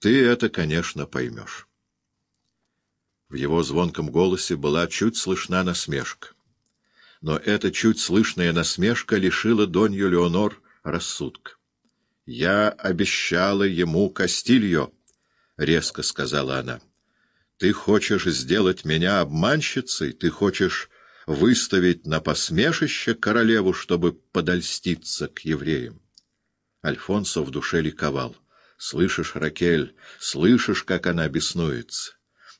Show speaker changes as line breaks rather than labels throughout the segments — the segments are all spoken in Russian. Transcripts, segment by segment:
Ты это, конечно, поймешь. В его звонком голосе была чуть слышна насмешка. Но эта чуть слышная насмешка лишила Донью Леонор рассудка. «Я обещала ему Кастильо», — резко сказала она. «Ты хочешь сделать меня обманщицей? Ты хочешь выставить на посмешище королеву, чтобы подольститься к евреям?» Альфонсо в душе ликовал. «Слышишь, Ракель, слышишь, как она беснуется?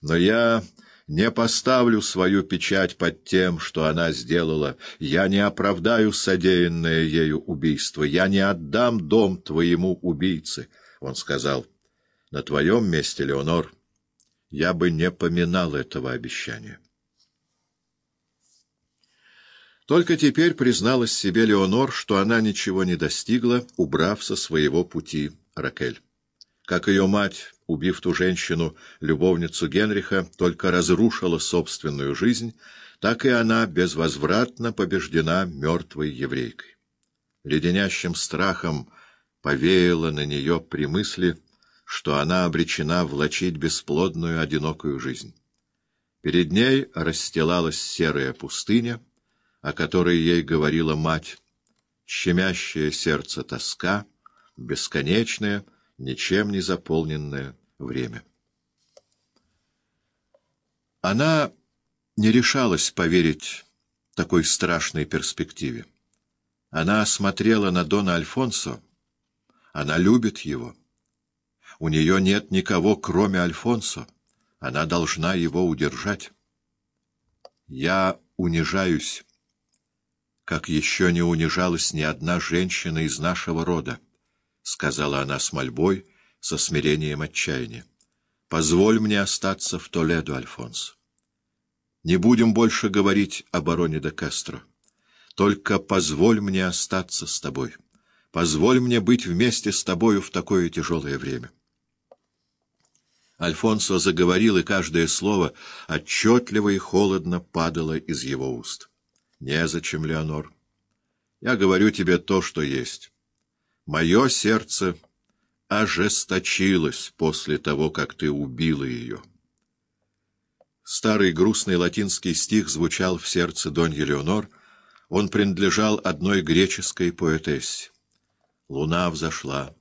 Но я не поставлю свою печать под тем, что она сделала. Я не оправдаю содеянное ею убийство. Я не отдам дом твоему убийце. Он сказал, на твоем месте, Леонор, я бы не поминал этого обещания. Только теперь призналась себе Леонор, что она ничего не достигла, убрав со своего пути Ракель. Как ее мать, убив ту женщину, любовницу Генриха, только разрушила собственную жизнь, так и она безвозвратно побеждена мертвой еврейкой. Леденящим страхом повеяло на нее при мысли, что она обречена влачить бесплодную одинокую жизнь. Перед ней расстилалась серая пустыня, о которой ей говорила мать, щемящее сердце тоска, бесконечная, ничем не заполненное время. Она не решалась поверить такой страшной перспективе. Она смотрела на Дона Альфонсо, она любит его. У нее нет никого, кроме Альфонсо. Она должна его удержать. Я унижаюсь, как еще не унижалась ни одна женщина из нашего рода. — сказала она с мольбой, со смирением отчаяния. — Позволь мне остаться в Толедо, Альфонс. Не будем больше говорить о бароне де Кастро. Только позволь мне остаться с тобой. Позволь мне быть вместе с тобою в такое тяжелое время. Альфонсо заговорил, и каждое слово отчетливо и холодно падало из его уст. — Незачем, Леонор. Я говорю тебе то, что есть. Мое сердце ожесточилось после того, как ты убила ее. Старый грустный латинский стих звучал в сердце Донья Леонор. Он принадлежал одной греческой поэтессе. Луна взошла,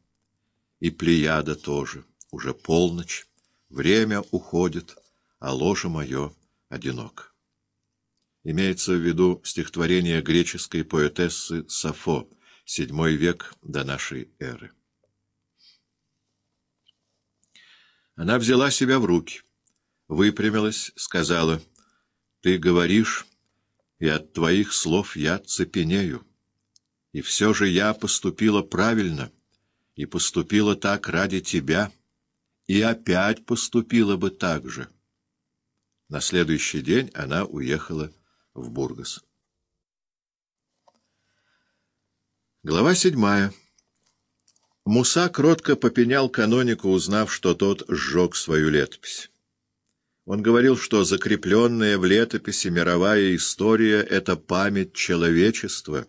и Плеяда тоже. Уже полночь, время уходит, а ложе мое одинок. Имеется в виду стихотворение греческой поэтессы Сафо — седьмой век до нашей эры. Она взяла себя в руки, выпрямилась, сказала, «Ты говоришь, и от твоих слов я цепенею. И все же я поступила правильно, и поступила так ради тебя, и опять поступила бы так же». На следующий день она уехала в Бургас. Глава седьмая. Муса кротко попенял канонику, узнав, что тот сжег свою летопись. Он говорил, что закрепленная в летописи мировая история — это память человечества.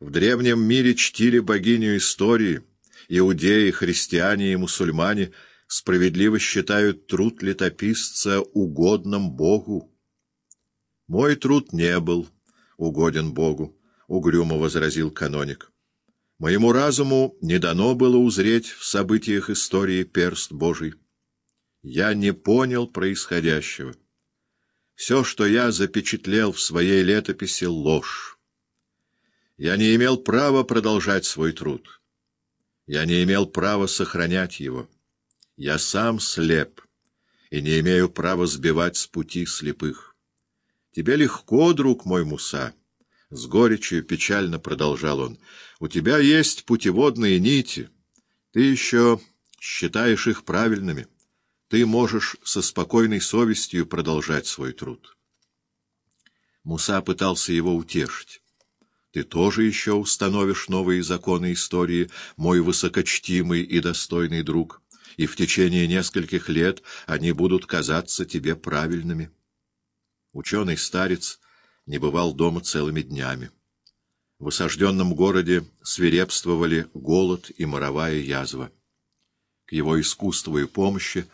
В древнем мире чтили богиню истории. Иудеи, христиане и мусульмане справедливо считают труд летописца угодным Богу. Мой труд не был угоден Богу. — угрюмо возразил каноник. «Моему разуму не дано было узреть в событиях истории перст Божий. Я не понял происходящего. Все, что я запечатлел в своей летописи, — ложь. Я не имел права продолжать свой труд. Я не имел права сохранять его. Я сам слеп и не имею права сбивать с пути слепых. Тебе легко, друг мой Муса». С горечью печально продолжал он. — У тебя есть путеводные нити. Ты еще считаешь их правильными. Ты можешь со спокойной совестью продолжать свой труд. Муса пытался его утешить. Ты тоже еще установишь новые законы истории, мой высокочтимый и достойный друг, и в течение нескольких лет они будут казаться тебе правильными. Ученый старец не бывал дома целыми днями. В осажденном городе свирепствовали голод и моровая язва. К его искусству и помощи,